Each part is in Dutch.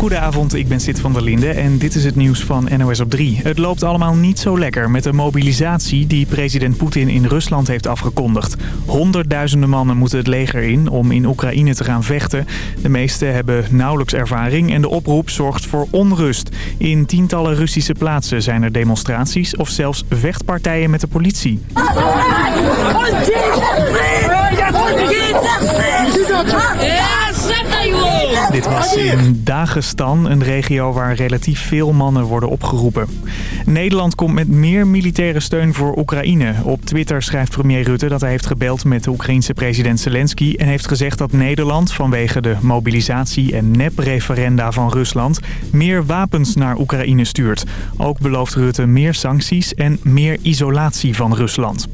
Goedenavond, ik ben Sid van der Linde en dit is het nieuws van NOS op 3. Het loopt allemaal niet zo lekker met de mobilisatie die president Poetin in Rusland heeft afgekondigd. Honderdduizenden mannen moeten het leger in om in Oekraïne te gaan vechten. De meeste hebben nauwelijks ervaring en de oproep zorgt voor onrust. In tientallen Russische plaatsen zijn er demonstraties of zelfs vechtpartijen met de politie. Dit was in Dagestan, een regio waar relatief veel mannen worden opgeroepen. Nederland komt met meer militaire steun voor Oekraïne. Op Twitter schrijft premier Rutte dat hij heeft gebeld met de Oekraïense president Zelensky... en heeft gezegd dat Nederland vanwege de mobilisatie en nep-referenda van Rusland... meer wapens naar Oekraïne stuurt. Ook belooft Rutte meer sancties en meer isolatie van Rusland.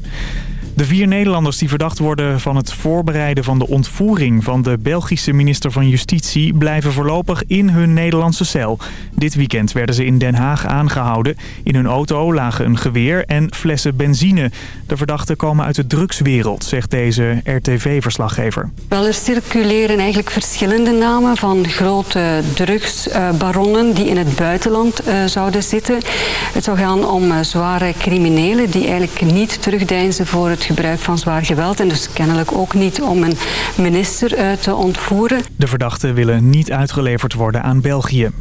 De vier Nederlanders die verdacht worden van het voorbereiden van de ontvoering van de Belgische minister van Justitie blijven voorlopig in hun Nederlandse cel. Dit weekend werden ze in Den Haag aangehouden. In hun auto lagen een geweer en flessen benzine. De verdachten komen uit de drugswereld, zegt deze RTV-verslaggever. Wel, er circuleren eigenlijk verschillende namen van grote drugsbaronnen die in het buitenland uh, zouden zitten. Het zou gaan om uh, zware criminelen die eigenlijk niet terugdeinzen voor het gebruik van zwaar geweld. En dus kennelijk ook niet om een minister uh, te ontvoeren. De verdachten willen niet uitgeleverd worden aan België.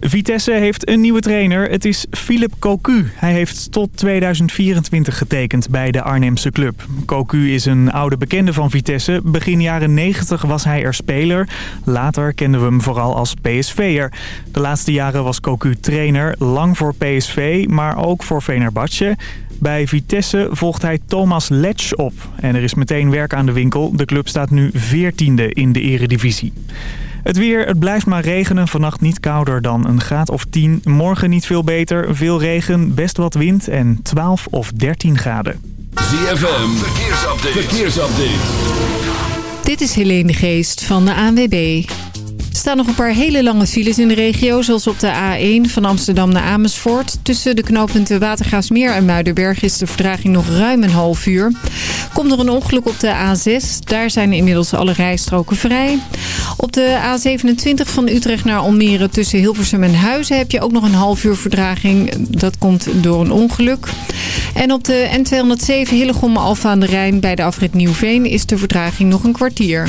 Vitesse heeft een nieuwe trainer. Het is Philip Cocu. Hij heeft tot 2024 getekend bij de Arnhemse club. Cocu is een oude bekende van Vitesse. Begin jaren 90 was hij er speler. Later kenden we hem vooral als PSV'er. De laatste jaren was Cocu trainer. Lang voor PSV, maar ook voor Venerbatje. Bij Vitesse volgt hij Thomas Letch op. En er is meteen werk aan de winkel. De club staat nu 14e in de eredivisie. Het weer, het blijft maar regenen. Vannacht niet kouder dan een graad of 10. Morgen niet veel beter. Veel regen, best wat wind en 12 of 13 graden. ZFM, verkeersupdate. verkeersupdate. Dit is Helene de Geest van de ANWB. Er staan nog een paar hele lange files in de regio, zoals op de A1 van Amsterdam naar Amersfoort. Tussen de knooppunten Watergraafsmeer en Muidenberg is de verdraging nog ruim een half uur. Komt er een ongeluk op de A6, daar zijn inmiddels alle rijstroken vrij. Op de A27 van Utrecht naar Almere tussen Hilversum en Huizen heb je ook nog een half uur verdraging. Dat komt door een ongeluk. En op de N207 Hillegom Alfa aan de Rijn bij de afrit Nieuwveen is de verdraging nog een kwartier.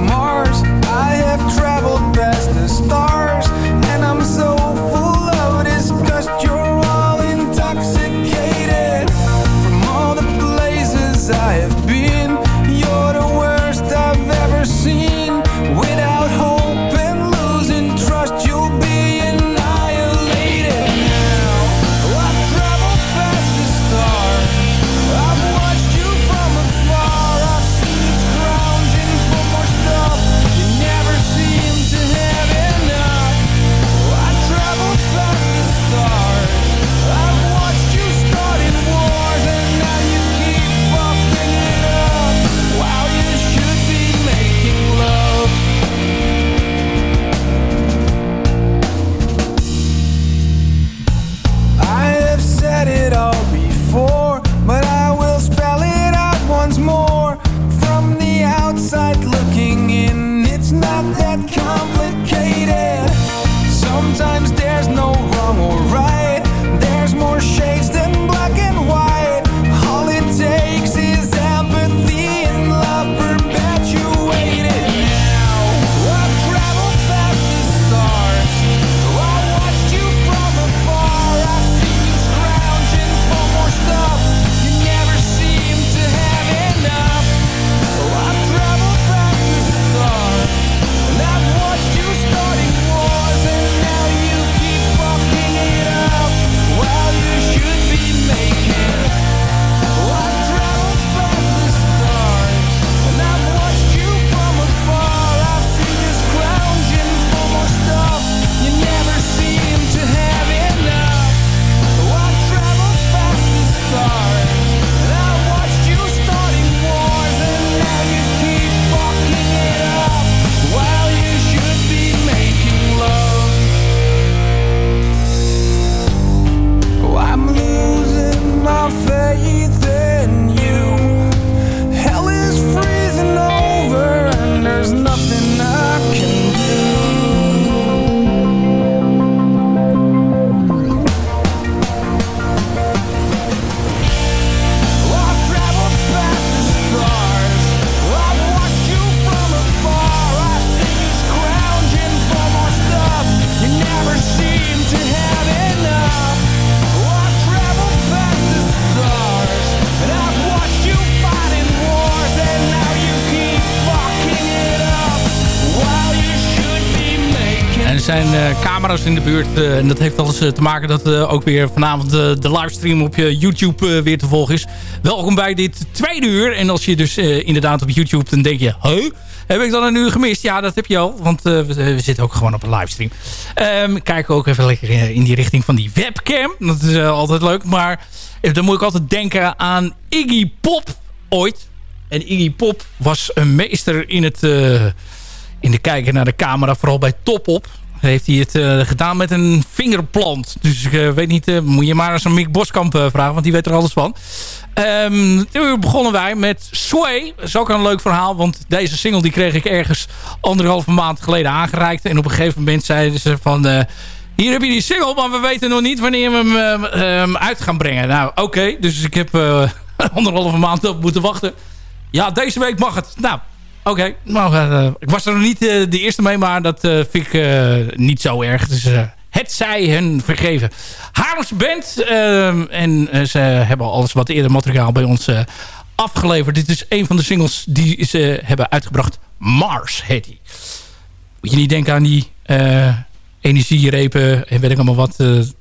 zijn uh, camera's in de buurt. Uh, en dat heeft alles te maken dat ook weer vanavond de livestream op YouTube weer te volgen is. Welkom bij dit tweede uur. En als je dus inderdaad op YouTube, dan denk je... Huh? Heb ik dan een uur gemist? Ja, dat heb je al. Want we, zitten ook gewoon op een livestream. Um, kijk ook even lekker in die richting van die webcam. Dat is altijd leuk. Maar dan moet ik altijd denken aan Iggy Pop ooit. En Iggy Pop was een meester in het in de kijken naar de camera, vooral bij Top Op. Heeft hij het uh, gedaan met een vingerplant. Dus ik uh, weet niet, uh, moet je maar eens aan Mick Boskamp vragen, want die weet er alles van. Um, toen begonnen wij met Sway. Dat is ook een leuk verhaal, want deze single die kreeg ik ergens anderhalve maand geleden aangereikt. En op een gegeven moment zeiden ze van... hier heb je die single, maar we weten nog niet wanneer we hem uit gaan brengen. Nou, oké. dus ik heb anderhalve maand op moeten wachten. Ja, deze week mag het. Nou, Oké, nou, uh, ik was er nog niet uh, de eerste mee, maar dat uh, vind ik niet zo erg. Dus het zij hen vergeven. Haarlems Band, en ze hebben alles wat eerder materiaal bij ons afgeleverd. Dit is een van de singles die ze hebben uitgebracht. Mars heet. Moet je niet denken aan die energierepen en weet ik allemaal wat.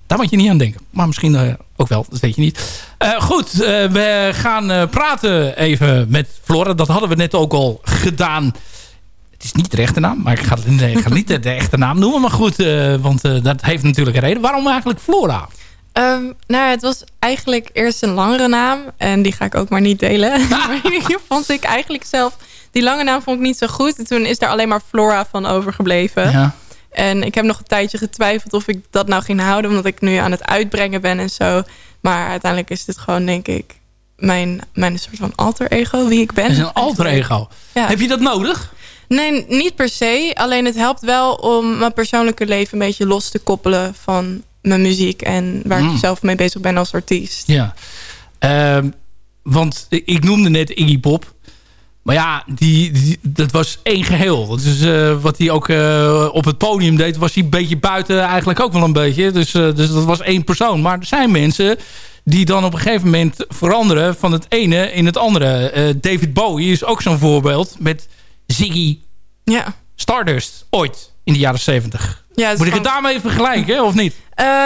daar moet je niet aan denken. Maar misschien ook wel, dat weet je niet. Uh, goed, we gaan praten even met Flora. Dat hadden we net ook al gedaan. Het is niet de echte naam, maar ik ga, nee, ik ga niet de, de, echte naam noemen. Maar goed, want dat heeft natuurlijk een reden. Waarom eigenlijk Flora? Um, nou, het was eigenlijk eerst een langere naam. En die ga ik ook maar niet delen. maar die vond ik eigenlijk zelf... Die lange naam vond ik niet zo goed. En toen is er alleen maar Flora van overgebleven. Ja. En ik heb nog een tijdje getwijfeld of ik dat nou ging houden. Omdat ik nu aan het uitbrengen ben en zo. Maar uiteindelijk is dit gewoon, denk ik, mijn, mijn soort van alter ego. Wie ik ben. Is een alter ego. Heb je dat nodig? Nee, niet per se. Alleen het helpt wel om mijn persoonlijke leven een beetje los te koppelen van mijn muziek. En waar mm. ik zelf mee bezig ben als artiest. Ja. Uh, want ik noemde net Iggy Pop. Maar ja, die, dat was één geheel. Dus uh, wat hij ook uh, op het podium deed, was hij een beetje buiten eigenlijk ook wel een beetje. Dus, uh, dus dat was één persoon. Maar er zijn mensen die dan op een gegeven moment veranderen van het ene in het andere. David Bowie is ook zo'n voorbeeld met Ziggy ja. Stardust ooit in de jaren zeventig. Ja, Moet ik het daarmee vergelijken, of niet?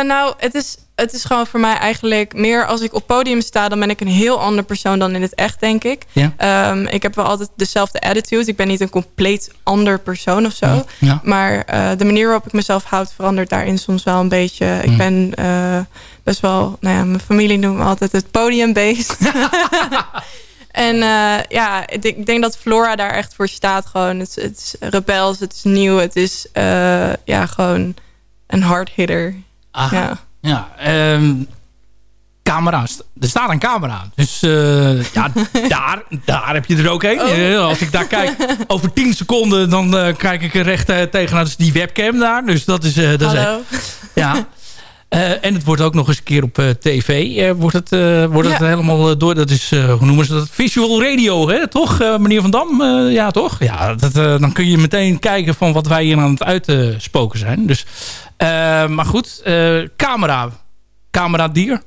nou, het is het is gewoon voor mij eigenlijk meer als ik op podium sta... dan ben ik een heel ander persoon dan in het echt, denk ik. Ja. Um, ik heb wel altijd dezelfde attitude. Ik ben niet een compleet ander persoon of zo. Ja. Maar uh, de manier waarop ik mezelf houd verandert daarin soms wel een beetje. Ik ben uh, best wel... Nou ja, mijn familie noemt me altijd het podiumbeest. en uh, ja, ik denk, ik denk, dat Flora daar echt voor staat. Gewoon, het, het is rebels, het is nieuw. Het is ja, gewoon een hard hitter. Ja. Ja, um, camera's. Er staat een camera. Dus uh, ja, daar, daar heb je er ook een. Oh. Eh, als ik daar kijk, over 10 seconden, dan uh, kijk ik er recht tegenaan. Dus die webcam daar. Dus dat is... dat Hallo. Is, ja. En het wordt ook nog eens een keer op tv. wordt het, wordt het helemaal door. Dat is, hoe noemen ze dat? Visual radio, hè? toch, meneer Van Dam? ja, toch? Ja, dat, dan kun je meteen kijken van wat wij hier aan het uitspoken zijn. Dus uh, maar goed, uh, camera. Camera dier?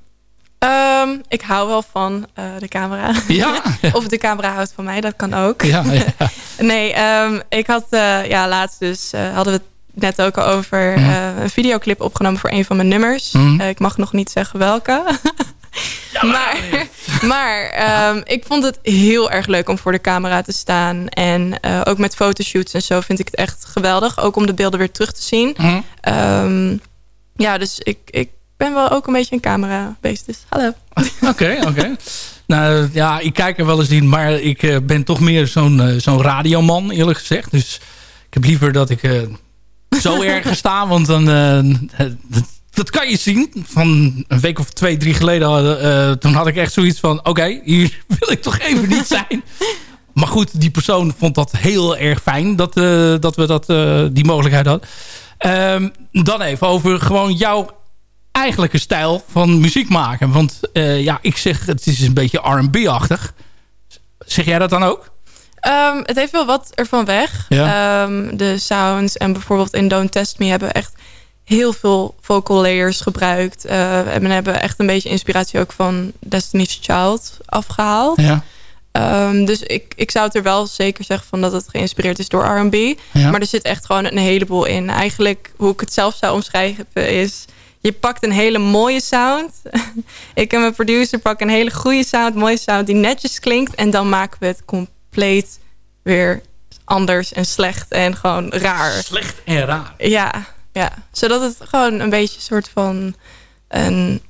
Um, ik hou wel van uh, de camera. Ja? of de camera houdt van mij, dat kan ook. Ja, ja. nee, um, ik had ja, laatst dus, hadden we net ook al over een videoclip opgenomen voor een van mijn nummers. Mm. ik mag nog niet zeggen welke. maar maar um, ik vond het heel erg leuk om voor de camera te staan. En uh, ook met fotoshoots en zo vind ik het echt geweldig. Ook om de beelden weer terug te zien. Mm um, ja, dus ik, ik ben wel ook een beetje een camera beest. Dus hallo. Oké, oké. Nou ja, ik kijk er wel eens in. Maar ik uh, ben toch meer zo'n uh, zo'n radioman eerlijk gezegd. Dus ik heb liever dat ik zo ergens sta. Want dan dat kan je zien. Van een week of twee, drie geleden. Uh, toen had ik echt zoiets van... Oké, hier wil ik toch even niet zijn. Maar goed, die persoon vond dat heel erg fijn. Dat, uh, dat we dat, die mogelijkheid hadden. Um, dan even over gewoon jouw eigenlijke stijl van muziek maken. Want ja, ik zeg het is een beetje R&B-achtig. Zeg jij dat dan ook? Um, het heeft wel wat ervan weg. Ja. Um, de sounds en bijvoorbeeld in Don't Test Me hebben echt heel veel vocal layers gebruikt. Uh, en we hebben echt een beetje inspiratie ook van Destiny's Child afgehaald. Ja. Ehm, dus ik, ik zou het er wel zeker zeggen van dat het geïnspireerd is door R&B. Maar er zit echt gewoon een heleboel in. Eigenlijk, hoe ik het zelf zou omschrijven is... je pakt een hele mooie sound. ik en mijn producer pakken een hele goede sound, mooie sound... die netjes klinkt en dan maken we het compleet weer anders en slecht en gewoon raar. Slecht en raar. Ja, ja. zodat het gewoon een beetje een soort van... Een,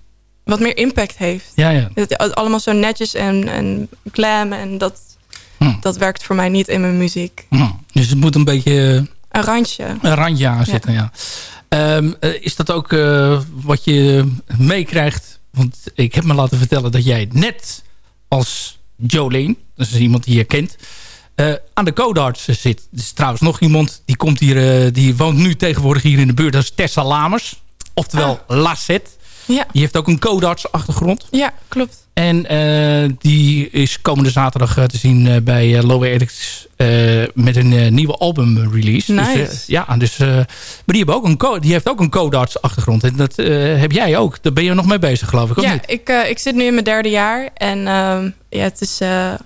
wat meer impact heeft. Ja, ja. Het, allemaal zo netjes en, en glam en dat, hm. dat werkt voor mij niet in mijn muziek. Hm. Dus het moet een beetje... Een randje. Een randje aan zitten, ja. Ehm, eh, is dat ook uh, wat je meekrijgt? Want ik heb me laten vertellen dat jij net als Jolene, dat is iemand die je kent... Uh, aan de codarts zit. Er is trouwens nog iemand, die, komt hier, die woont nu tegenwoordig hier in de buurt. Dat is Tessa Lamers. Oftewel ah. Lasset. Ja. Die heeft ook een codarts achtergrond. Ja, klopt. En uh, die is komende zaterdag uh, te zien uh, bij Lowe Edits met een nieuwe album release. Dus, nice. Dus, ja, dus, maar die, hebben ook een die heeft ook een codarts achtergrond. En dat heb jij ook. Daar ben je nog mee bezig geloof ik, ja, niet? Ik, ik zit nu in mijn derde jaar. En ehm, ja, het is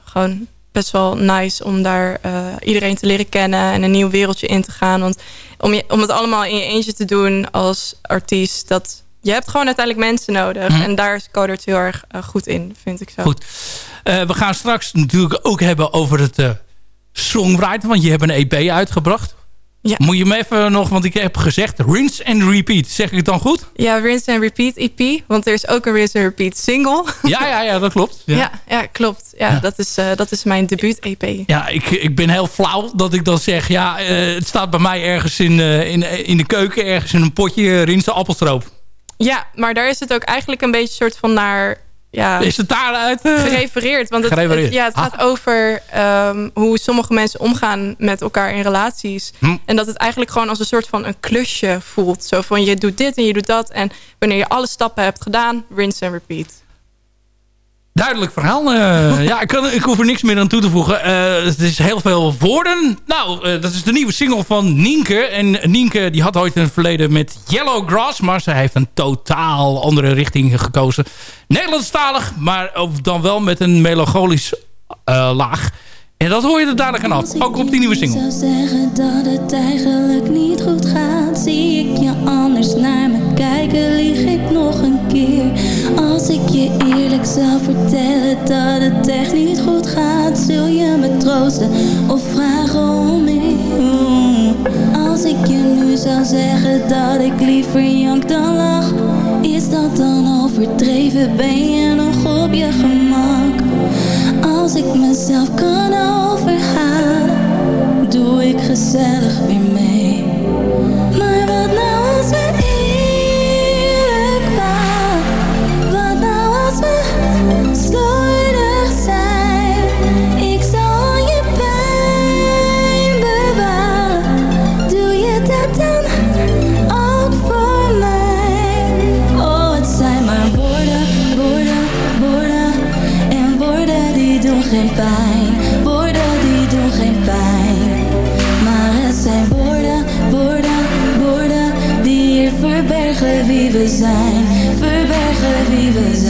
gewoon best wel nice om daar iedereen te leren kennen. En een nieuw wereldje in te gaan. Want om, je, om het allemaal in je eentje te doen als artiest... dat je hebt gewoon uiteindelijk mensen nodig. Mhm. En daar is Codert heel erg uh, goed in, vind ik zo. Goed. Uh, we gaan straks natuurlijk ook hebben over het uh, songwriter. Want je hebt een EP uitgebracht. Ja. Moet je me even nog, want ik heb gezegd rinse and repeat. Zeg ik het dan goed? Ja, rinse and repeat EP. Want er is ook een rinse and repeat single. Ja, ja, ja dat klopt. Ja, ja, ja klopt. Ja, Dat, is, uh, dat is mijn debuut EP. Ja, ik, ik ben heel flauw dat ik dan zeg... Ja, uh, het staat bij mij ergens in, uh, in, in de keuken... ergens in een potje rinse appelstroop. Ja, maar daar is het ook eigenlijk een beetje soort van naar... Ja, is het daaruit uh, gerefereerd? Want het, ja, het gaat ah. over um, hoe sommige mensen omgaan met elkaar in relaties. Hm. En dat het eigenlijk gewoon als een soort van een klusje voelt. Zo van je doet dit en je doet dat. En wanneer je alle stappen hebt gedaan, rinse and repeat. Duidelijk verhaal. Uh, ja, ik, kan, ik hoef er niks meer aan toe te voegen. Uh, het is heel veel woorden. Nou, uh, dat is de nieuwe single van Nienke. En Nienke die had ooit in het verleden met Yellow Grass. Maar ze heeft een totaal andere richting gekozen. Nederlandstalig, maar dan wel met een melancholisch laag. En dat hoor je er dadelijk aan af. Ook op die nieuwe single. Ik zou zeggen dat het eigenlijk niet goed gaat. Zie ik je anders naar kijken, lieg ik nog een keer. Als ik je eerlijk zou vertellen dat het echt niet goed gaat. Zul je me troosten of vragen om meer? Als ik je nu zou zeggen dat ik liever jank dan lach. Is dat dan overdreven? Ben je nog op je gemak? Als ik mezelf kan overhalen, doe ik gezellig weer mee. Geen pijn. Woorden die doen geen pijn. Maar het zijn woorden, woorden, woorden die hier verbergen wie we zijn. Verbergen wie we zijn.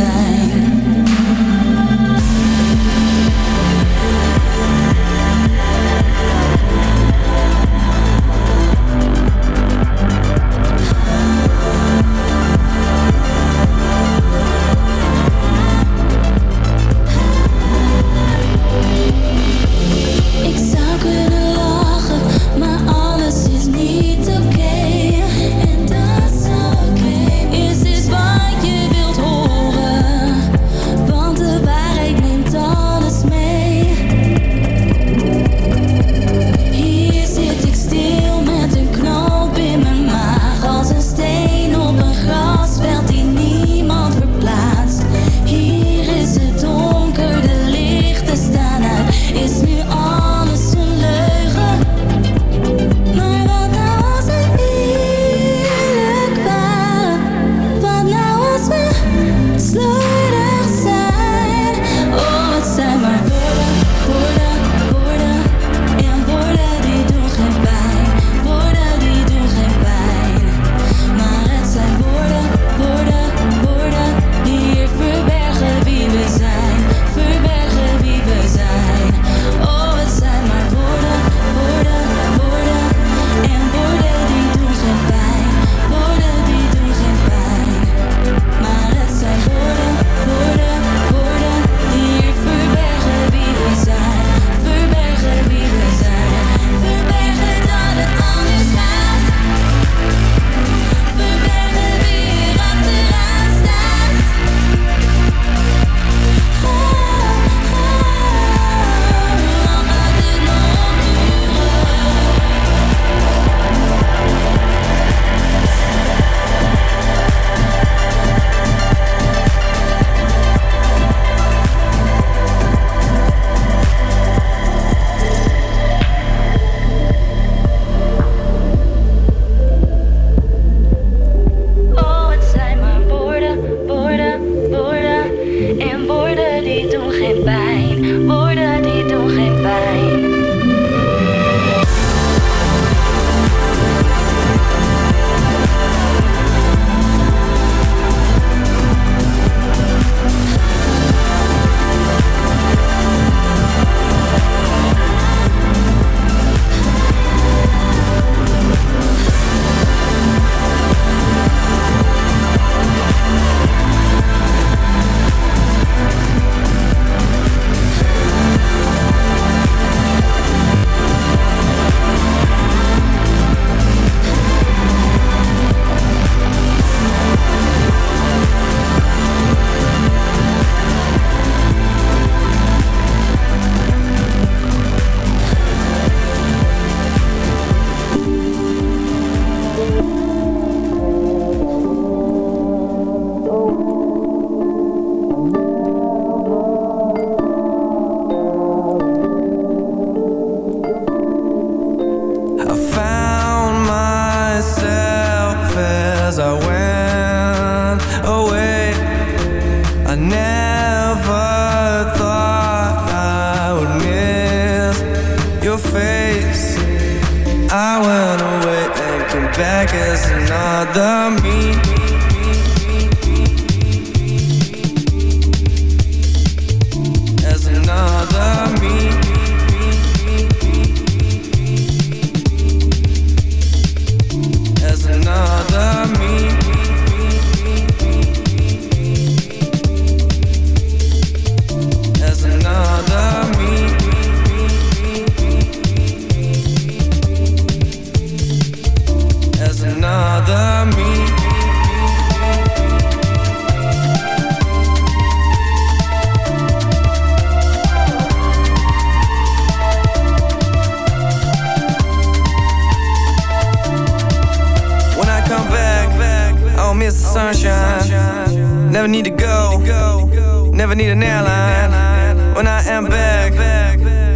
Never need to go. Never need an airline. When I am back,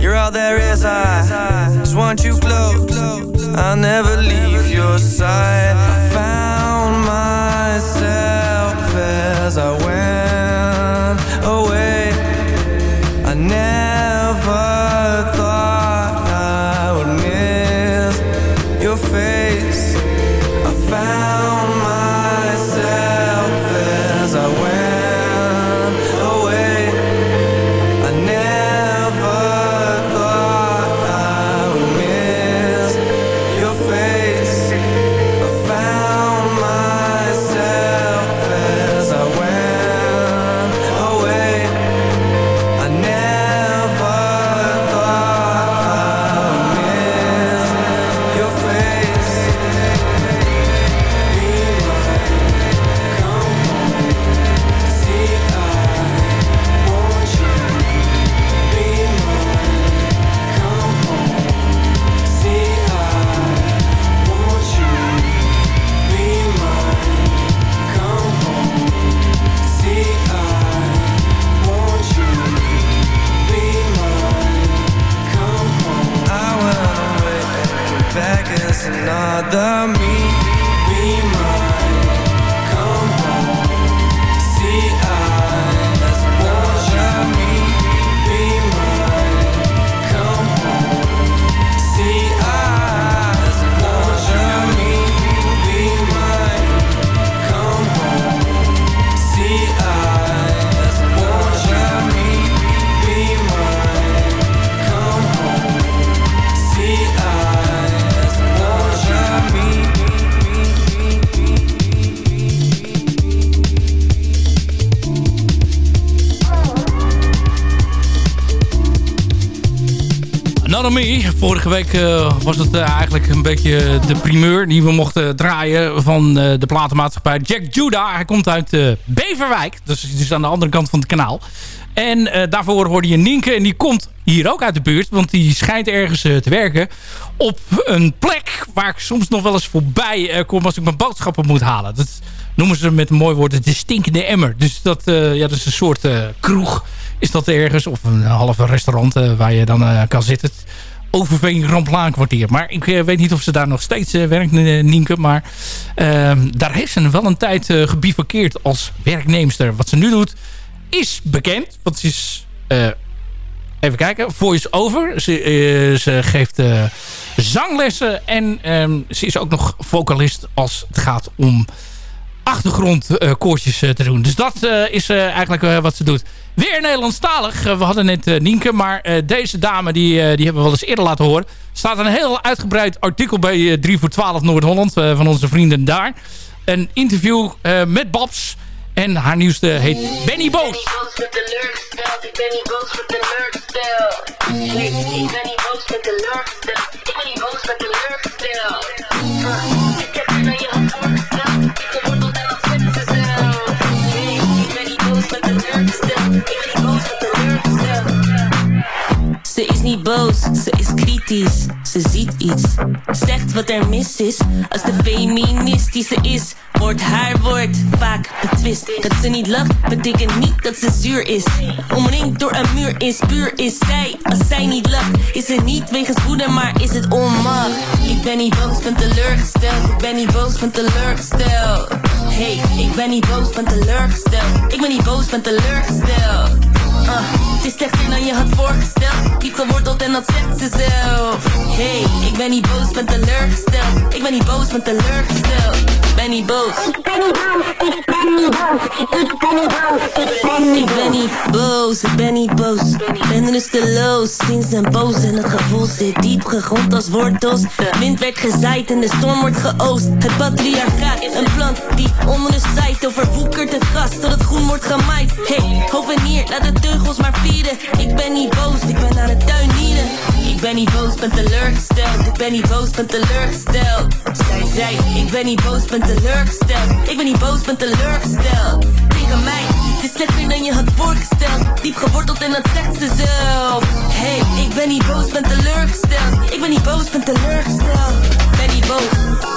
you're all there is. I just want you close. I'll never leave your side. I found myself as I went. Vorige week uh, was het uh, eigenlijk een beetje de primeur die we mochten draaien van uh, de platenmaatschappij Jack Judah. Hij komt uit Beverwijk, dus, dus aan de andere kant van het kanaal. En daarvoor hoorde je Nienke en die komt hier ook uit de buurt. Want die schijnt ergens te werken op een plek waar ik soms nog wel eens voorbij kom als ik mijn boodschappen moet halen. Dat noemen ze met een mooi woord de stinkende emmer. Dus dat, ja, dat is een soort kroeg is dat ergens. Of een halve restaurant waar je dan kan zitten. Overveen Ramplaan kwartier. Maar ik eh, weet niet of ze daar nog steeds uh, werkt, uh, Nienke. Maar ehm, daar heeft ze wel een tijd uh, als werknemster. Wat ze nu doet is bekend. Want ze is... even kijken. Voice over. Ze, ze geeft zanglessen. En ehm, ze is ook nog vocalist als het gaat om achtergrondkoortjes te doen. Dus dat is eigenlijk wat ze doet. Weer Nederlandstalig. we hadden net Nienke. Maar deze dame die, die hebben we wel eens eerder laten horen. staat een heel uitgebreid artikel bij 3 voor 12 Noord-Holland. van onze vrienden daar. Een interview met Babs. En haar nieuwste heet Benny Boos. Ik ben niet boos met de lurkstel. Ik ben niet boos met de lurkstel. Ik ben niet boos met de lurkstel. Boos, ze is kritisch. Ze ziet iets, zegt wat er mis is. Als de feministische is wordt haar woord vaak betwist. Dat ze niet lacht, betekent niet dat ze zuur is. Omringd door een muur is puur is zij. Als zij niet lacht, is het niet wegens woede, maar is het onmacht. Ik ben niet boos, ben teleurgesteld. Ik ben niet boos, ben teleurgesteld. Hey, ik ben niet boos, ben teleurgesteld. Ik ben niet boos, ben teleurgesteld. Uh, is slechter dan je had voorgesteld. Diep geworteld en dat zegt ze zelf. Hey, ik ben niet boos, ben teleurgesteld. Ik ben niet boos, ben teleurgesteld. Ben niet boos. Ik ben niet boos, ik ben niet boos. Ik ben niet boos, ik ben niet boos. Ik ben niet boos, ik ben niet boos. Ben rusteloos, sinds en boos en het gevoel zit diep gegrond als wortels. De wind werd gezaaid en de storm wordt geoost. Het patriarchaat, een plant die onder de zijt overwoekert het gras tot het groen wordt gemaaid. Hey, hovenier, laat de teugels maar vieren. Ik ben niet boos, ik ben aan het tuinieren. Ik ben niet boos, ben teleurgesteld. Ik ben niet boos, ben teleurgesteld. Zij zei, ik ben niet boos, ben teleurgesteld. Ik ben niet boos, ben teleurgesteld. Denk aan mij, het is slechter dan je had voorgesteld. Diep geworteld en dat zegt ze zelf. Hey, ik ben niet boos, ben teleurgesteld. Ik ben niet boos, ben teleurgesteld. Ben niet boos.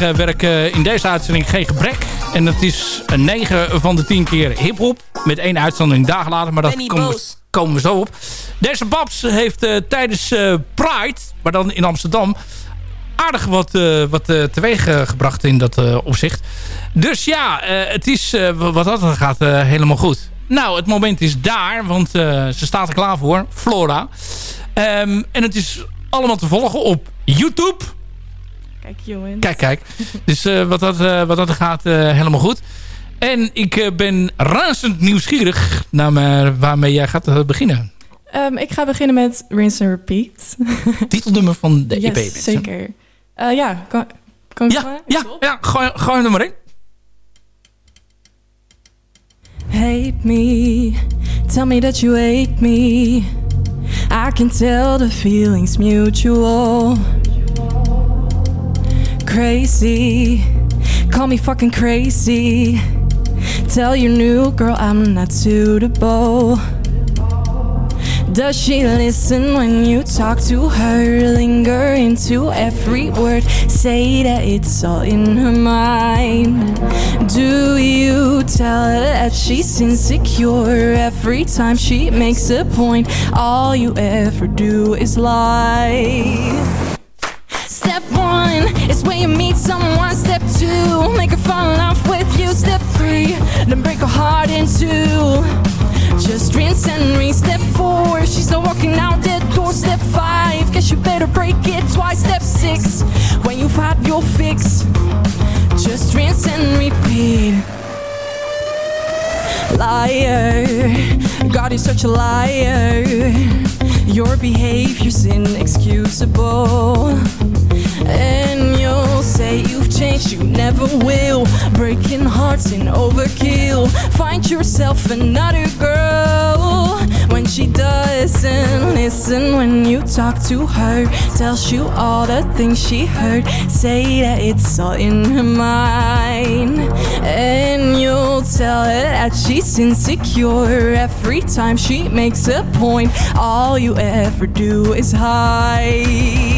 Eh, werk in deze uitzending geen gebrek. En dat is een 9 van de 10 keer hip-hop. Met één uitzending dagen later, maar dat komen, komen we zo op. Deze Babs heeft uh, tijdens uh, Pride, maar dan in Amsterdam... aardig wat, uh, wat teweeg gebracht in dat opzicht. Dus ja, het is wat dat gaat helemaal goed. Nou, het moment is daar, want ze staat er klaar voor. Flora. Um, en het is allemaal te volgen op YouTube... Kijk jongens. Kijk, kijk. Dus uh, wat, dat, uh, wat dat gaat, uh, helemaal goed. En ik ben razend nieuwsgierig naar waarmee jij gaat beginnen. Um, ik ga beginnen met Rinse and Repeat. Titelnummer van de yes, EP. zeker. ja, kan, kan ja, maar? Ja, ja gooi, gooi hem er maar in. Hate me, tell me that you hate me. I can tell the feeling's mutual. Crazy. Call me fucking crazy. Tell your new girl I'm not suitable. Does she listen when you talk to her? Linger into every word, say that it's all in her mind. Do you tell her that she's insecure every time she makes a point? All you ever do is lie. Step one is when you meet someone. Step two, make her fall in love with you. Step three, then break her heart in two. Just rinse and re. Step four, she's not walking out that door. Step five, guess you better break it twice. Step six, when you've had your fix, just rinse and repeat. Liar, God is such a liar. Your behavior's inexcusable. And you'll say you've changed, you never will. Breaking hearts in overkill. Find yourself another girl when she doesn't listen when you talk to her. Tells you all the things she heard. Say that it's all in her mind. And you'll tell her that she's insecure every time she makes a point. All you ever do is hide.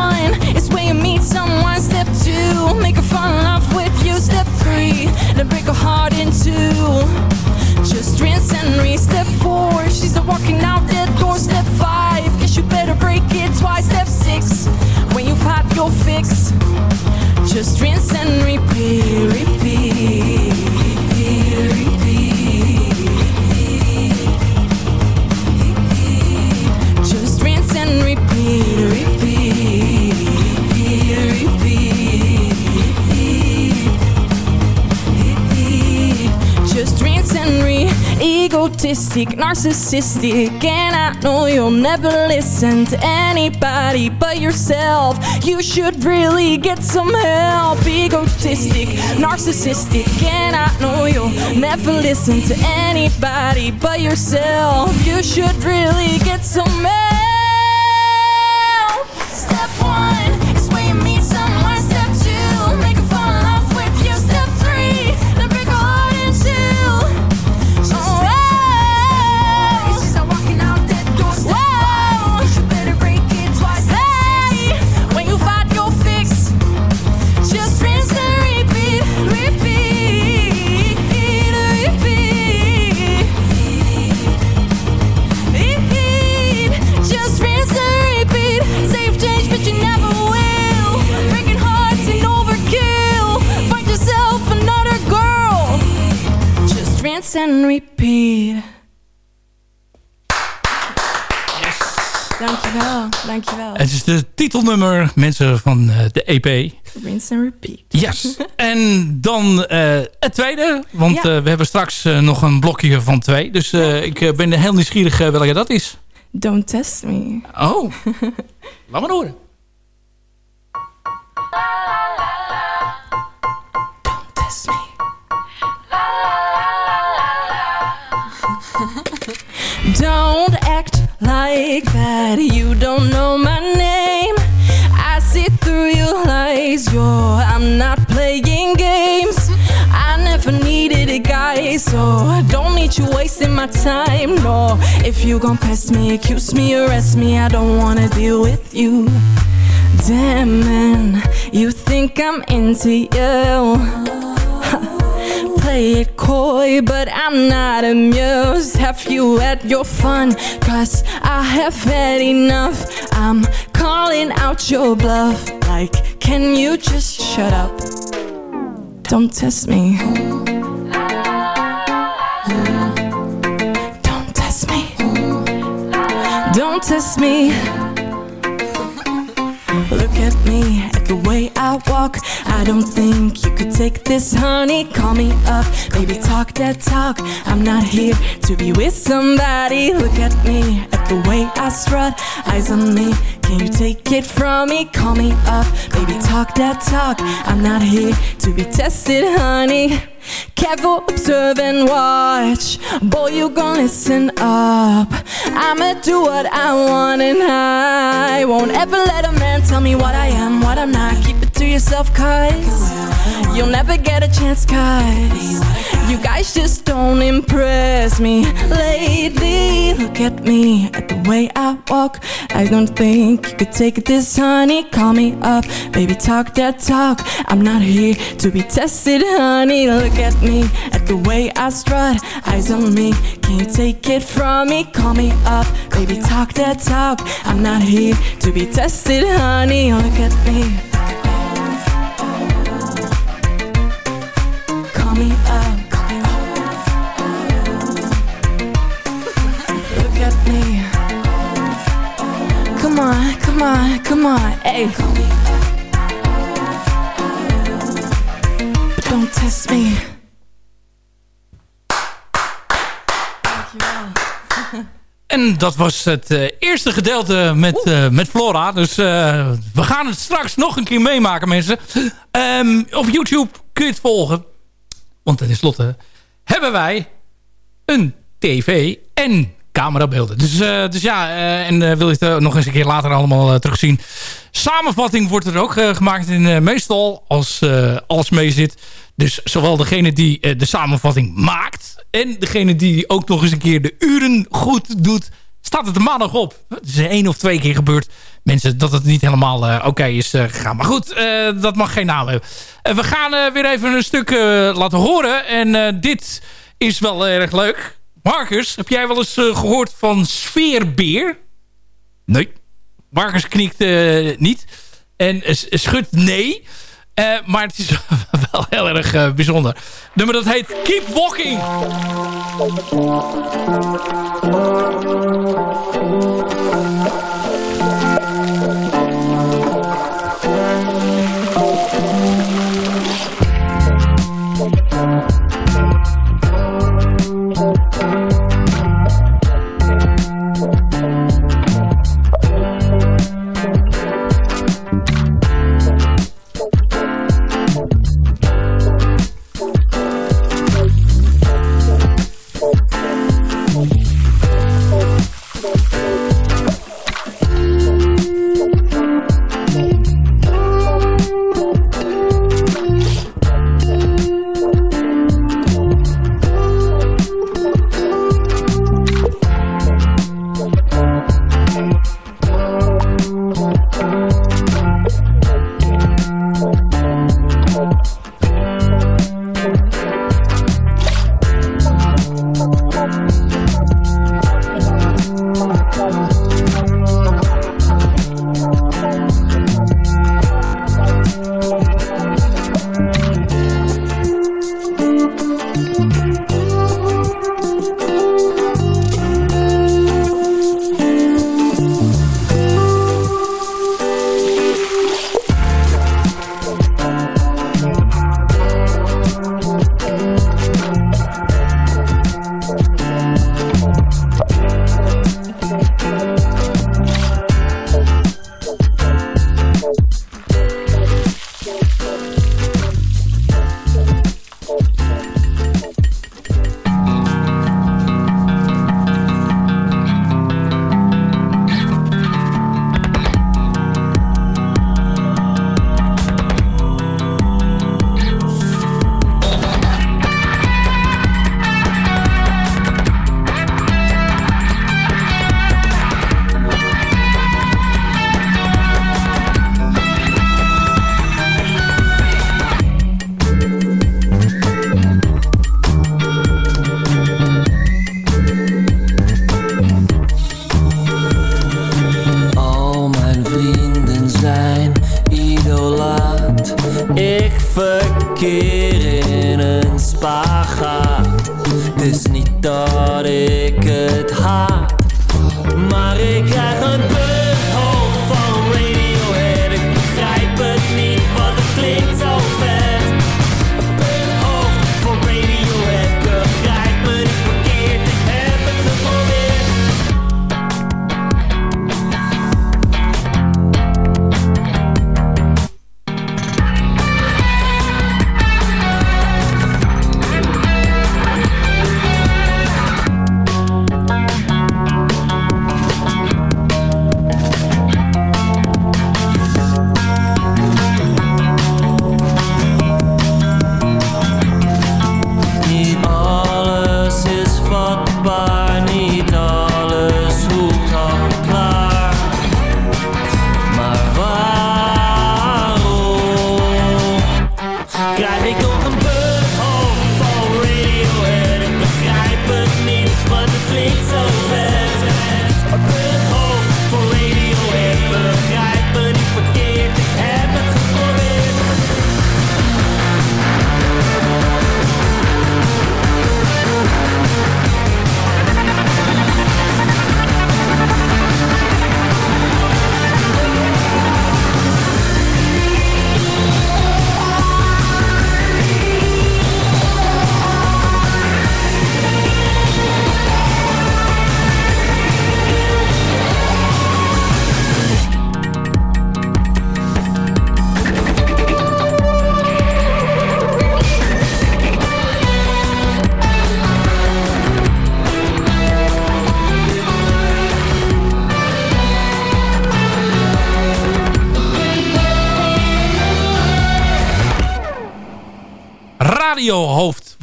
One is when you meet someone. Step two, make her fall in love with you. Step three, then break her heart in two. Just rinse and re. Step four, she's not walking out that door. Step five, guess you better break it twice. Step six, when you've had your fix. Just rinse and repeat, repeat, repeat, Egotistic, narcissistic, and I know you'll never listen to anybody but yourself. You should really get some help. Egotistic, narcissistic, and I know you'll never listen to anybody but yourself. You should really get some help. Rinse and repeat. Dankjewel, dankjewel. Het is de titelnummer, mensen van eh, de EP. Rinse and repeat. Yes. en dan eh, het tweede. Want Ja. eh, we hebben straks nog een blokje van twee. Dus ik ben heel nieuwsgierig welke dat is. Don't test me. Oh. Laat maar horen. Like that. You don't know my name. I see through your lies. You're, I'm not playing games. I never needed a guy, so I don't need you wasting my time. No, if you gon' press me, accuse me, arrest me, I don't wanna deal with you. Damn man, you think I'm into you play it coy, but I'm not amused. Have you had your fun? Cause I have had enough. I'm calling out your bluff. Like, can you just shut up? Don't test me. Don't test me. Don't test me. Look at me, the way I walk. I don't think you could take this, honey. Call me up, baby, talk that talk. I'm not here to be with somebody. Look at me, at the way I strut. Eyes on me, can you take it from me? Call me up, baby, talk that talk. I'm not here to be tested, honey. Careful, observe and watch. Boy, you gon' listen up. I'ma do what I want and I won't ever let a man tell me what I am, what I'm not. Keep it to yourself, cause you'll never get a chance, cause you guys just don't impress me lately. Look at me, at the way I walk. I don't think you could take this, honey. Call me up, baby, talk that talk. I'm not here to be tested, honey. Look at me, at the way I strut. Eyes on me, can you take it from me? Call me up, baby, talk that talk. I'm not here to be tested, honey. Look at me. On, hey. But don't test me. En dat was het uh, eerste gedeelte met, uh, met Flora. Dus uh, we gaan het straks nog een keer meemaken, mensen. Um, op YouTube kun je het volgen. Want tenslotte hebben wij een tv en camerabeelden. Dus, dus ja, en wil je het nog eens een keer later allemaal terugzien. Samenvatting wordt er ook gemaakt in meestal als alles mee zit. Dus zowel degene die de samenvatting maakt en degene die ook nog eens een keer de uren goed doet, staat het de maandag op. Het is één of twee keer gebeurd. Mensen, dat het niet helemaal oké is gegaan. Maar goed, dat mag geen naam hebben. we gaan weer even een stuk laten horen. En dit is wel erg leuk. Marcus, heb jij wel eens eh, gehoord van sfeerbeer? Nee. Marcus knikt eh, niet. En schudt nee. Eh, maar het is wel heel erg bijzonder. Nummer dat heet Keep Walking. Keep Walking.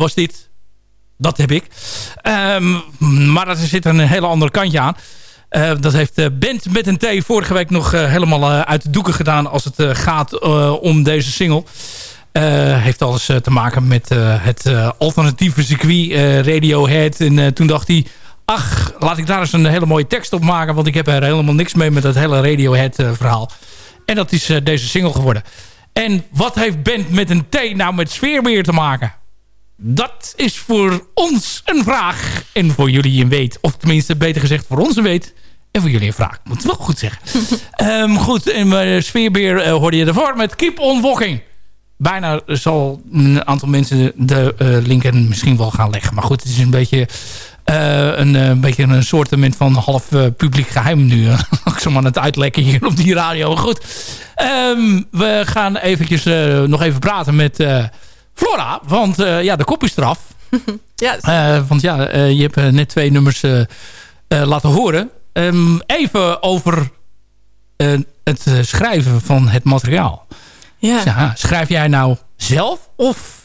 Was dit. Dat heb ik. Ehm, maar er zit een hele andere kantje aan. dat heeft Band met een T vorige week nog helemaal uit de doeken gedaan... als het gaat om deze single. heeft alles te maken met het alternatieve circuit Radiohead. En toen dacht hij ach, laat ik daar eens een hele mooie tekst op maken... want ik heb er helemaal niks mee met dat hele Radiohead-verhaal. en dat is uh, deze single geworden. En wat heeft Band met een T nou met sfeerbeheer te maken? Dat is voor ons een vraag. En voor jullie een weet. Of tenminste, beter gezegd, voor ons een weet. En voor jullie een vraag. Moet het wel goed zeggen. um, goed, en uh, sfeerbeheer uh, hoorde je ervoor met Keep on Walking. Bijna zal een aantal mensen de uh, linken misschien wel gaan leggen. Maar goed, het is een beetje uh, een, uh, beetje een soortement van half uh, publiek geheim nu. Ik zo aan het uitlekken hier op die radio. Goed. Um, we gaan eventjes nog even praten met Flora. Want ja, de kop is eraf. ja. want ja, je hebt net twee nummers laten horen. Um, even over het schrijven van het materiaal. Ja. ja. Schrijf jij nou zelf of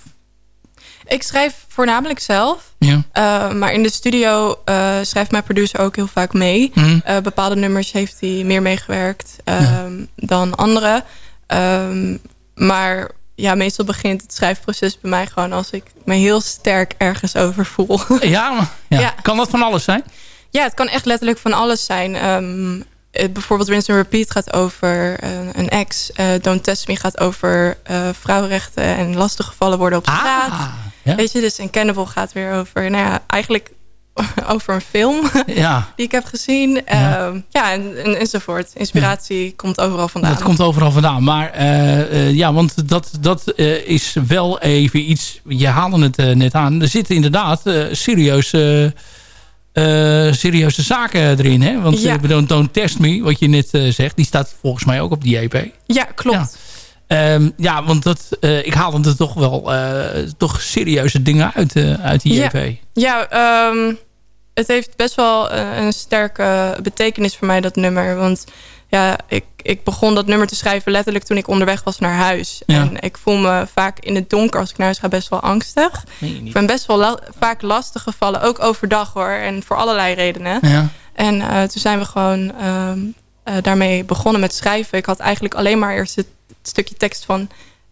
ik schrijf voornamelijk zelf. Ja. Uh, maar in de studio uh, schrijft mijn producer ook heel vaak mee. Mm. Uh, bepaalde nummers heeft hij meer meegewerkt ja. dan andere. Um, maar ja, meestal begint het schrijfproces bij mij gewoon als ik me heel sterk ergens over voel. Ja, ja. ja. kan dat van alles zijn? Ja, het kan echt letterlijk van alles zijn. Um, bijvoorbeeld Rinse and Repeat gaat over uh, een ex. Uh, Don't Test Me gaat over uh, vrouwenrechten en lastige gevallen worden op straat. Ah. Ja? Weet je, dus Cannibal gaat weer over, nou ja, eigenlijk over een film ja. die ik heb gezien. Ja, uh, ja en, en, enzovoort. Inspiratie ja. komt overal vandaan. Dat komt overal vandaan. Maar uh, uh, ja, want dat, dat is wel even iets... Je haalde het net aan. Er zitten inderdaad serieuze, serieuze zaken erin. Hè? Want don't, don't Test Me, wat je net zegt... die staat volgens mij ook op die EP. Ja, klopt. Um, ja, want dat, uh, ik haalde er toch wel uh, toch serieuze dingen uit, uh, uit die ja. EP. Ja, um, het heeft best wel een sterke betekenis voor mij, dat nummer. Want ja, ik, ik begon dat nummer te schrijven letterlijk toen ik onderweg was naar huis. Ja. En ik voel me vaak in het donker als ik naar huis ga best wel angstig. Ik ben best wel la vaak lastig gevallen, ook overdag hoor. En voor allerlei redenen. Ja. En toen zijn we gewoon um, daarmee begonnen met schrijven. Ik had eigenlijk alleen maar eerst het stukje tekst van...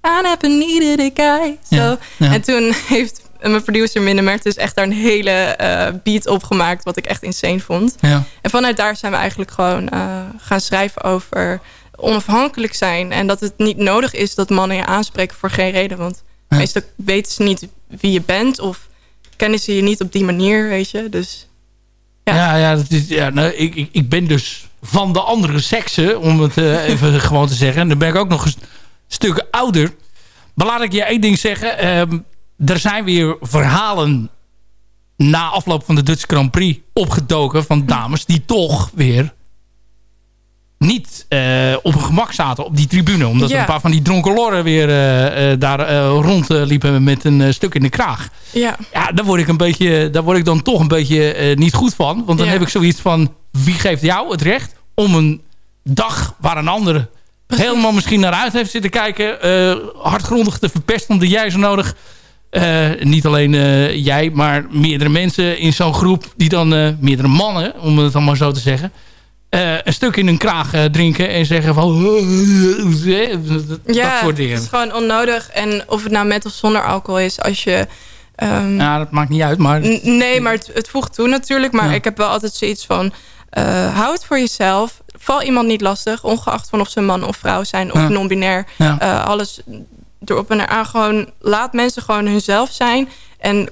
I never needed a guy. Ja, ja. En toen heeft mijn producer Minne Mertens echt daar een hele uh, beat op gemaakt... wat ik echt insane vond. Ja. En vanuit daar zijn we eigenlijk gewoon uh, gaan schrijven over onafhankelijk zijn. En dat het niet nodig is dat mannen je aanspreken voor geen reden. Want meestal weten ze niet wie je bent... of kennen ze je niet op die manier, weet je. Dus ja, ja, ja, dat is, ja nou, ik, ik, ik ben dus van de andere seksen, om het uh, even gewoon te zeggen. En dan ben ik ook nog een stuk ouder. Maar laat ik je één ding zeggen. Uh, er zijn weer verhalen na afloop van de Dutch Grand Prix opgedoken van dames die toch weer niet uh, op een gemak zaten op die tribune. Omdat ja. er een paar van die dronken lorren weer uh, uh, daar rondliepen met een stuk in de kraag. Ja. Ja, daar word ik, een beetje, daar word ik dan toch een beetje niet goed van. Want dan Ja. heb ik zoiets van, wie geeft jou het recht om een dag waar een ander helemaal misschien naar uit heeft zitten kijken, eh, hardgrondig te verpesten omdat jij zo nodig, eh, niet alleen eh, jij, maar meerdere mensen in zo'n groep die dan, eh, meerdere mannen, om het dan maar zo te zeggen, eh, een stuk in hun kraag eh, drinken en zeggen van dat, Ja, dat soort dingen. het is gewoon onnodig. En of het nou met of zonder alcohol is, als je... ehm, Ja, dat maakt niet uit, maar nee, maar het, het voegt toe natuurlijk. Maar Ja. ik heb wel altijd zoiets van... eh hou het voor jezelf. Val iemand niet lastig. Ongeacht van of ze een man of vrouw zijn. Of Ja. non-binair. Ja. Alles erop en eraan. Gewoon, laat mensen gewoon hunzelf zijn. En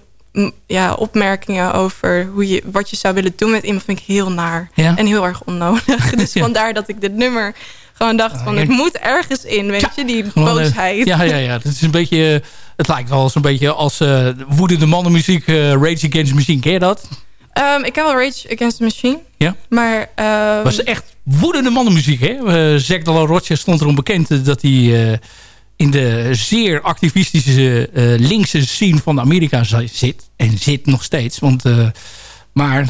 ja, opmerkingen over hoe je, wat je zou willen doen met iemand... vind ik heel naar. Ja. En heel erg onnodig. dus Ja. vandaar dat ik dit nummer gewoon dacht van... ja. het moet ergens in, weet Ja, je, die eh, boosheid. Ja, ja, ja. Het is een beetje. Het lijkt wel zo'n beetje als uh, woedende mannenmuziek. eh, Rage Against the Machine. Ken je dat? Ehm, ik ken wel Rage Against the Machine. Ja. Maar... ehm, was echt woedende mannenmuziek. Hè? Uh, Zack de la Rocha stond erom bekend eh, dat hij in de zeer activistische uh, linkse scene van Amerika zit. En zit nog steeds. Want, uh, maar...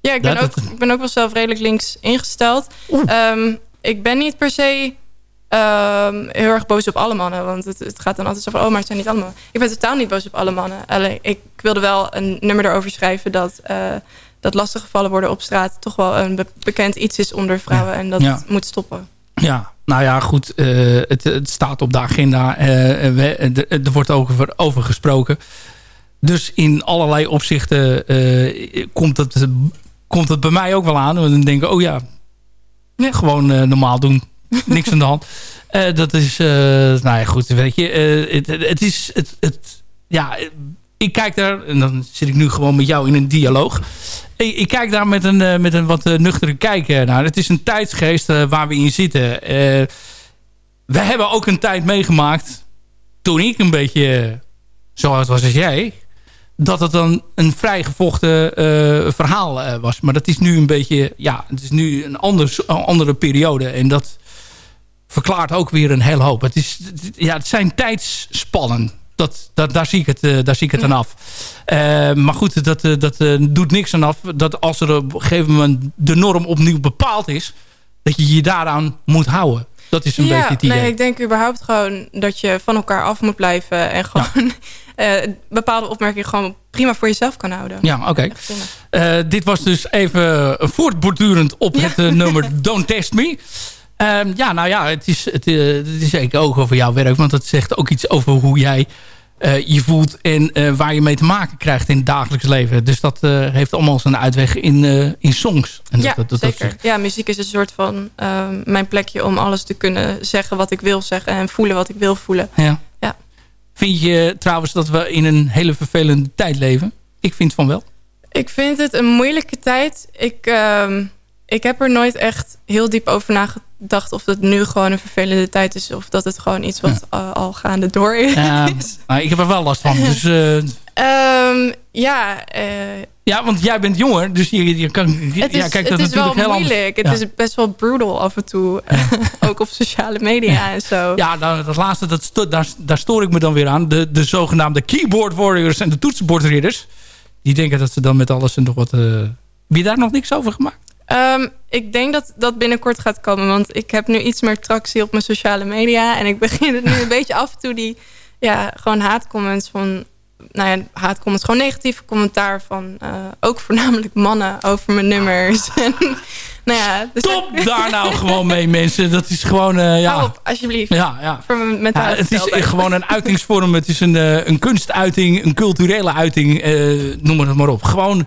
Ja, ik ben, dat, ook, ik ben ook wel zelf redelijk links ingesteld. Um, ik ben niet per se Ehm, heel erg boos op alle mannen. Want het, het, gaat dan altijd zo van... oh, maar het zijn niet allemaal. Ik ben totaal niet boos op alle mannen. Alleen, ik wilde wel een nummer erover schrijven... dat, uh, dat lastige gevallen worden op straat... toch wel een bekend iets is onder vrouwen. En dat moet stoppen. Ja, nou ja, goed. Uh, het, het, staat op de agenda. Uh, er wordt over, over gesproken. Dus in allerlei opzichten komt, het, komt het bij mij ook wel aan. En dan denken, oh ja, ja. gewoon normaal doen. Niks aan de hand. Dat is, nou ja, goed, weet je. Het, het, is, het, het, ja, ik kijk daar, en dan zit ik nu gewoon met jou in een dialoog. Ik, ik kijk daar met een, met een wat nuchtere kijk naar. Het is een tijdsgeest waar we in zitten. we hebben ook een tijd meegemaakt, toen ik een beetje zoals was als jij dat het dan een vrij gevochten verhaal was. Maar dat is nu een beetje... Ja, het is nu een andere periode. En dat verklaart ook weer een hele hoop. Het, is, ja, het zijn tijdsspannen. Dat, dat, daar, zie ik het, uh, daar zie ik het aan af. Uh, maar goed, dat, uh, dat doet niks aan af. Dat als er op een gegeven moment de norm opnieuw bepaald is... dat je je daaraan moet houden. Dat is een ja, beetje het idee. Nee, ik denk überhaupt gewoon dat je van elkaar af moet blijven. En gewoon ja. bepaalde opmerkingen gewoon prima voor jezelf kan houden. Ja, oké. Okay. dit was dus even voortbordurend op ja. het nummer Don't Test Me. Um, ja, nou ja, het is, het, uh, het is zeker ook over jouw werk. Want het zegt ook iets over hoe jij uh, je voelt en uh, waar je mee te maken krijgt in het dagelijks leven. Dus dat heeft allemaal zijn uitweg in, in songs. En ja, dat, dat, zeker. ja, muziek is een soort van ehm, mijn plekje om alles te kunnen zeggen wat ik wil zeggen. En voelen wat ik wil voelen. Ja. ja. Vind je trouwens dat we in een hele vervelende tijd leven? Ik vind van wel. Ik vind het een moeilijke tijd. Ik, uh, ik heb er nooit echt heel diep over nagedacht dacht of het nu gewoon een vervelende tijd is... of dat het gewoon iets wat ja. al gaande door is. Ja, ik heb er wel last van. Dus, uh... um, ja, uh... ja, want jij bent jonger, dus je, je kan... Het is, ja, kijk, het dat is wel moeilijk. Het is best wel brutal af en toe. ook op sociale media en zo. Ja, nou, dat laatste, dat sto daar, daar stoor ik me dan weer aan. De, de zogenaamde keyboard warriors en de toetsenbordridders. Die denken dat ze dan met alles en nog wat... Uh... Heb je daar nog niks over gemaakt? Um, ik denk dat dat binnenkort gaat komen. Want ik heb nu iets meer tractie op mijn sociale media. En ik begin het nu een beetje af en toe die... Ja, gewoon haatcomments van... Nou ja, haatcomments. Gewoon negatieve commentaar van... Uh, ook voornamelijk mannen over mijn nummers. en, nou ja, dus Top daar nou gewoon mee, mensen. Dat is gewoon... Uh, ja. Hou op, alsjeblieft. Ja, ja. Voor mijn ja, het is gewoon een uitingsvorm. Het is een, uh, een kunstuiting, een culturele uiting. noem het maar op. Gewoon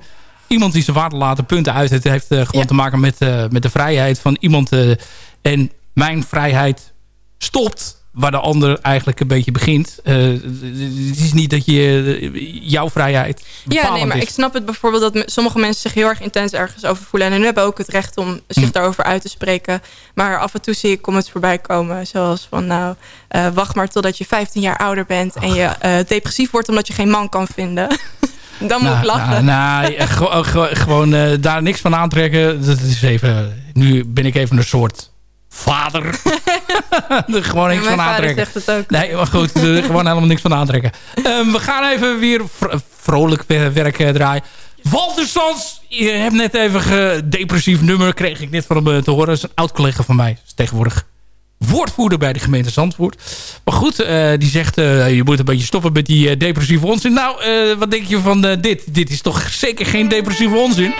iemand die zijn water laten punten uit. Het heeft uh, gewoon te maken met, uh, met de vrijheid van iemand. Uh, en mijn vrijheid stopt waar de ander eigenlijk een beetje begint. het is niet dat je jouw vrijheid Ja, nee, maar is. ik snap het bijvoorbeeld dat sommige mensen zich heel erg intens ergens over voelen. En hun hebben ook het recht om zich hm. daarover uit te spreken. Maar af en toe zie ik comments voorbij komen. Zoals van nou, wacht maar totdat je 15 jaar ouder bent. En je depressief wordt omdat je geen man kan vinden. Dan moet ik nou, lachen. Nou, nou gewoon uh, daar niks van aantrekken. Dat is even, nu ben ik even een soort vader. er gewoon niks van aantrekken. Zegt het ook. Nee, maar goed, er gewoon helemaal niks van aantrekken. Um, we gaan even weer vrolijk werk uh, draaien. Walter Sans, je hebt net even een depressief nummer, kreeg ik net van hem te horen. Dat is een oud collega van mij. Is tegenwoordig woordvoerder bij de gemeente Zandvoort. Maar goed, uh, die zegt, uh, je moet een beetje stoppen met die uh, depressieve onzin. Nou, wat denk je van dit? Dit is toch zeker geen depressieve onzin?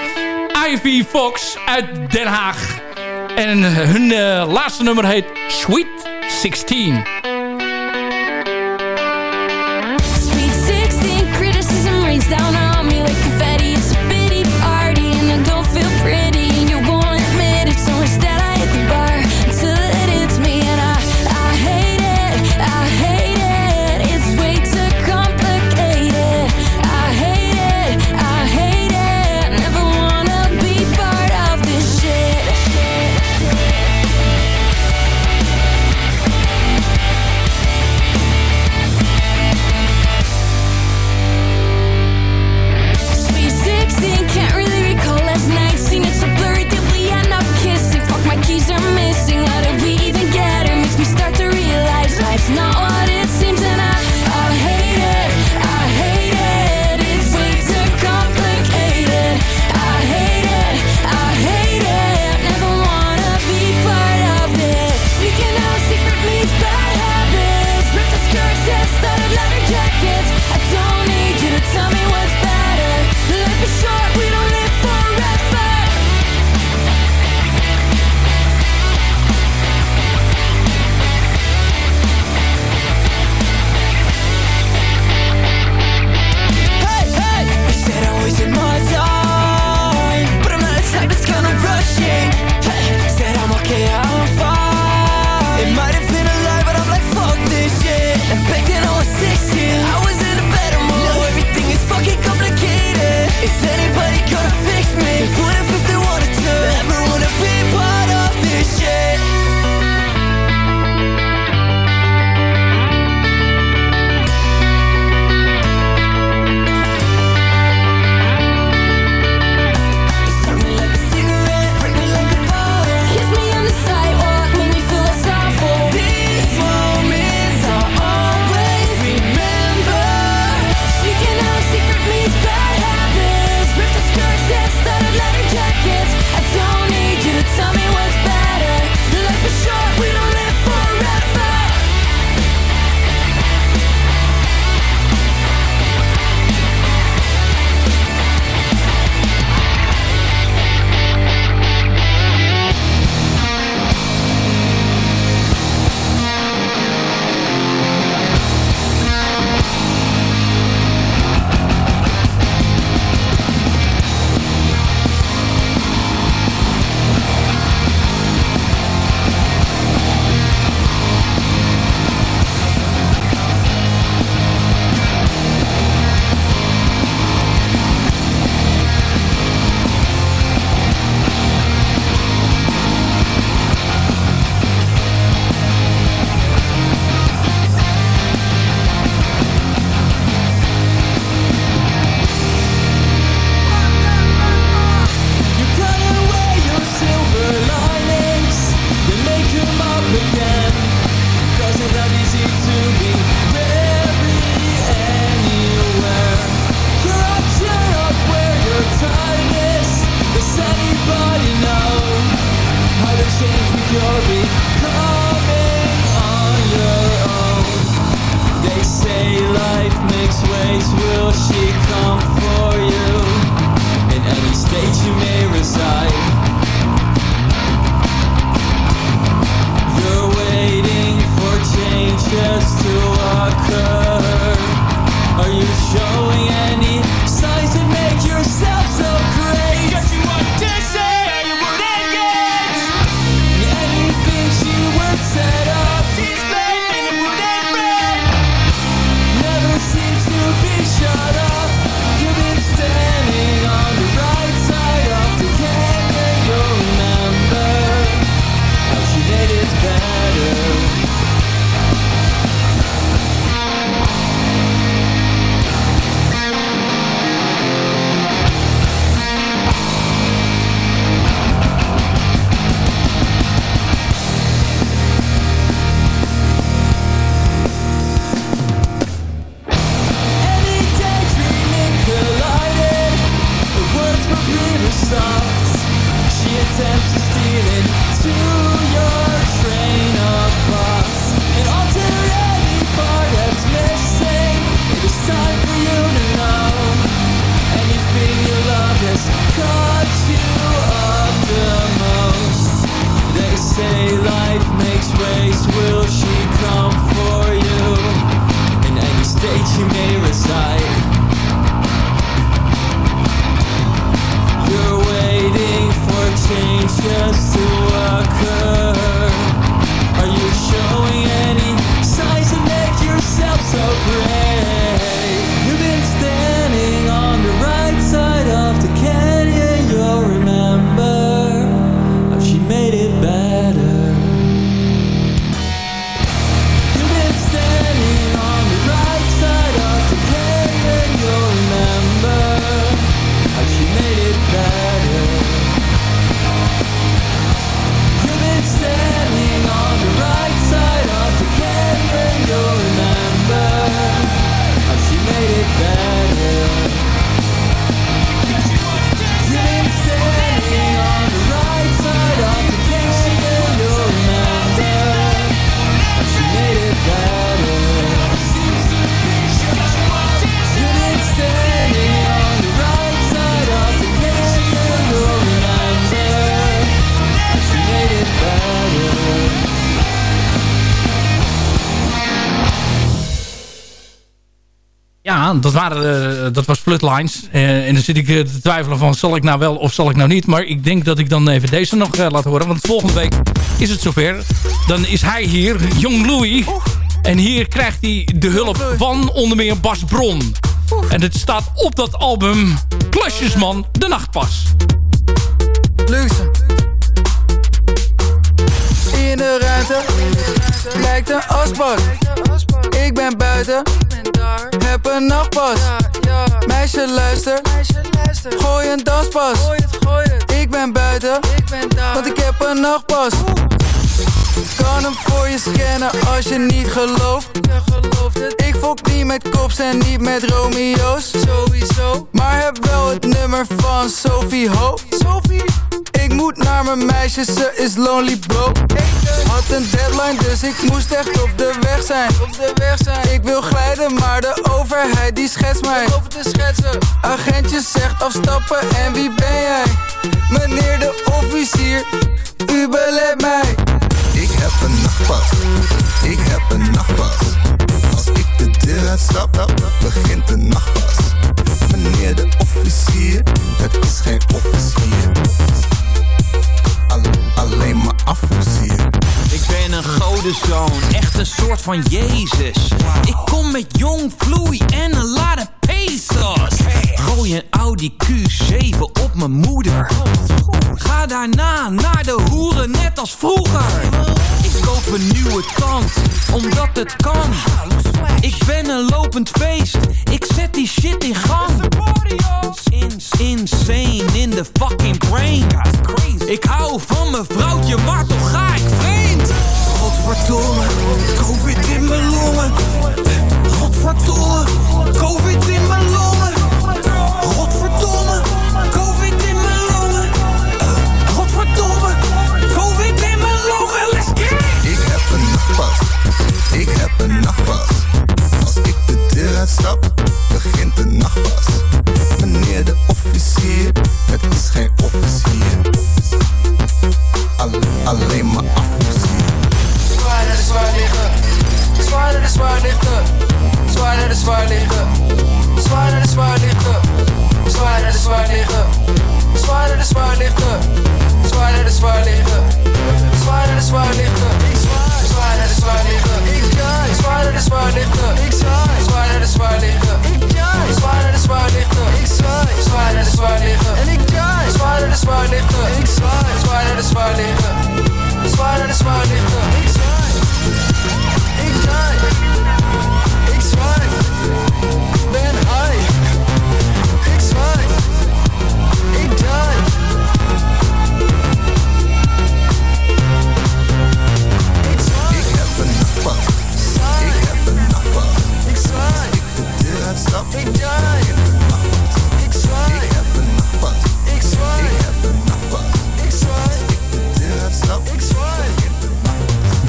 Ivy Fox uit Den Haag. En hun laatste nummer heet Sweet 16. Ja, dat, waren, eh, dat was Floodlines. Eh, en dan zit ik eh, te twijfelen van zal ik nou wel of zal ik nou niet. Maar ik denk dat ik dan even deze nog laat horen. Want volgende week is het zover. Dan is hij hier, Jong Louis. En hier krijgt hij de hulp van onder meer Bas Bron. En het staat op dat album Plasjesman, de nachtpas. Luister. In de ruimte lijkt een asbak. Ik ben buiten, heb een nachtpas. Meisje luister, gooi een daspas. Ik ben buiten, want ik heb een nachtpas. Kan hem voor je scannen als je niet gelooft. Ik fok niet met kops en niet met Romeo's. Sowieso. Maar heb wel het nummer van Sophie Ho. Sophie. Ik moet naar mijn meisje, ze is lonely bro. Had een deadline, dus ik moest echt op de weg zijn. Op de weg zijn. Ik wil glijden, maar de overheid die schetst mij. Op te schetsen. Agentje zegt afstappen en wie ben jij? Meneer de officier, u belet mij. Ik heb een nachtpas. Ik heb een nachtpas. Deur uitstap, dan begint de nachtpas. Meneer de officier, het is geen officier. Al- alleen maar afofficier. Ik ben een godenzoon, echt een soort van Jezus. Ik kom met jong vloei en een lade pesos. Gooi een Audi Q7 op mijn moeder. Ga daarna naar de hoeren net als vroeger. Koop een nieuwe tand, omdat het kan. Ik ben een lopend feest, ik zet die shit in gang. Ins insane in the fucking brain. Ik hou van mijn vrouwtje, maar toch ga ik vreemd. Godverdomme, covid in mijn longen. Godverdomme, covid in mijn longen. Godverdomme, covid in mijn longen. Eh, Godverdomme, uitstap, begint de nacht pas. Meneer de officier, het is geen officier. Alleen maar afvoersier. Zwaar naar de zwaar liggen, zwaar naar de zwaar liggen. Zwaar naar de zwaar liggen, zwaar naar de zwaar liggen. Zwaar naar de zwaar liggen, zwaar naar de zwaar liggen. Zwaar naar de zwaar liggen, zwaar de zwaar zwaar naar de zwaar liggen. Ik jaai. Zwaar naar de zwaar liggen. Ik zaai. Zwaar naar de zwaar liggen. Ik jaai. Zwaar naar de zwaar liggen. Ik zaai. Zwaar naar de zwaar liggen. En ik jaai. Zwaar naar de zwaar liggen. Ik zaai. Zwaar naar de zwaar liggen. Zwaar naar de zwaar liggen. Ik zaai. Ik jaai. Ik zwaai. Ben high.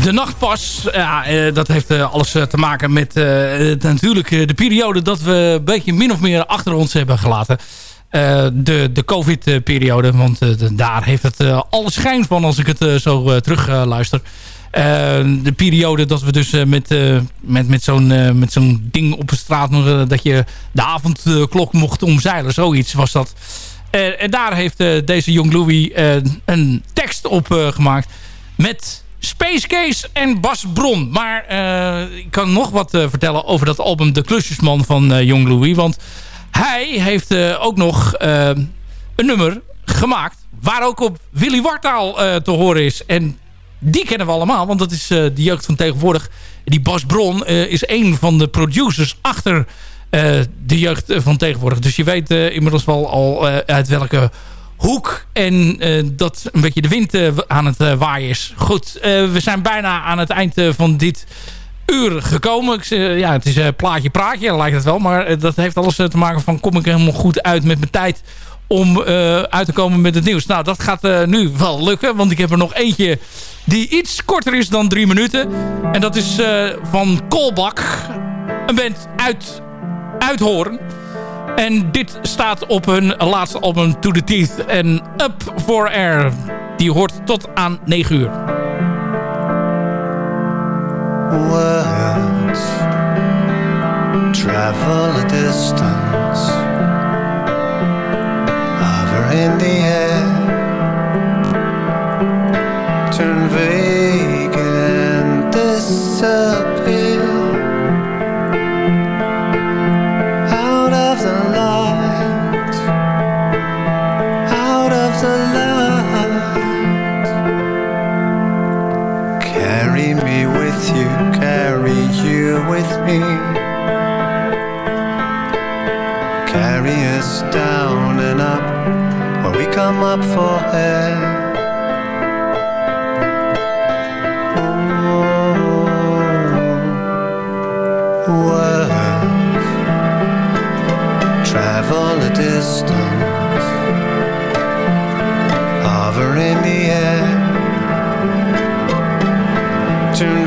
De nachtpas, ja, eh, dat heeft eh, alles eh, te maken met natuurlijk de periode dat we een beetje min of meer achter ons hebben gelaten. De, de covid-periode, want daar heeft het alles schijn van als ik het zo terug luister de periode dat we dus met, met, met zo'n met zo'n ding op de straat... dat je de avondklok mocht omzeilen. Zoiets was dat. en daar heeft deze Young Louis een tekst op gemaakt... met Space Case en Bas Bron. Maar ik kan nog wat vertellen over dat album De Klusjesman van Young Louis. Want hij heeft ook nog een nummer gemaakt... waar ook op Willy Wartaal te horen is. En die kennen we allemaal, want dat is uh, de jeugd van tegenwoordig. Die Bas Bron uh, is een van de producers achter uh, de jeugd van tegenwoordig. Dus je weet inmiddels wel al uit welke hoek en dat een beetje de wind aan het waaien is. Goed, we zijn bijna aan het eind van dit uur gekomen. Ja, het is plaatje praatje, lijkt het wel. Maar dat heeft alles te maken van kom ik helemaal goed uit met mijn tijd om uh, uit te komen met het nieuws. Nou, dat gaat uh, nu wel lukken, want ik heb er nog eentje die iets korter is dan drie minuten. En dat is uh, van Kolbak, een band uit Uithoorn. En dit staat op hun laatste album To The Teeth en Up For Air. Die hoort tot aan 9 uur. Words travel a distance in the air. Turn vague and disappear. Out of the light. Out of the light. Carry me with you carry you with me. Carry us down come up for air. Words travel a distance, hover in the air, turn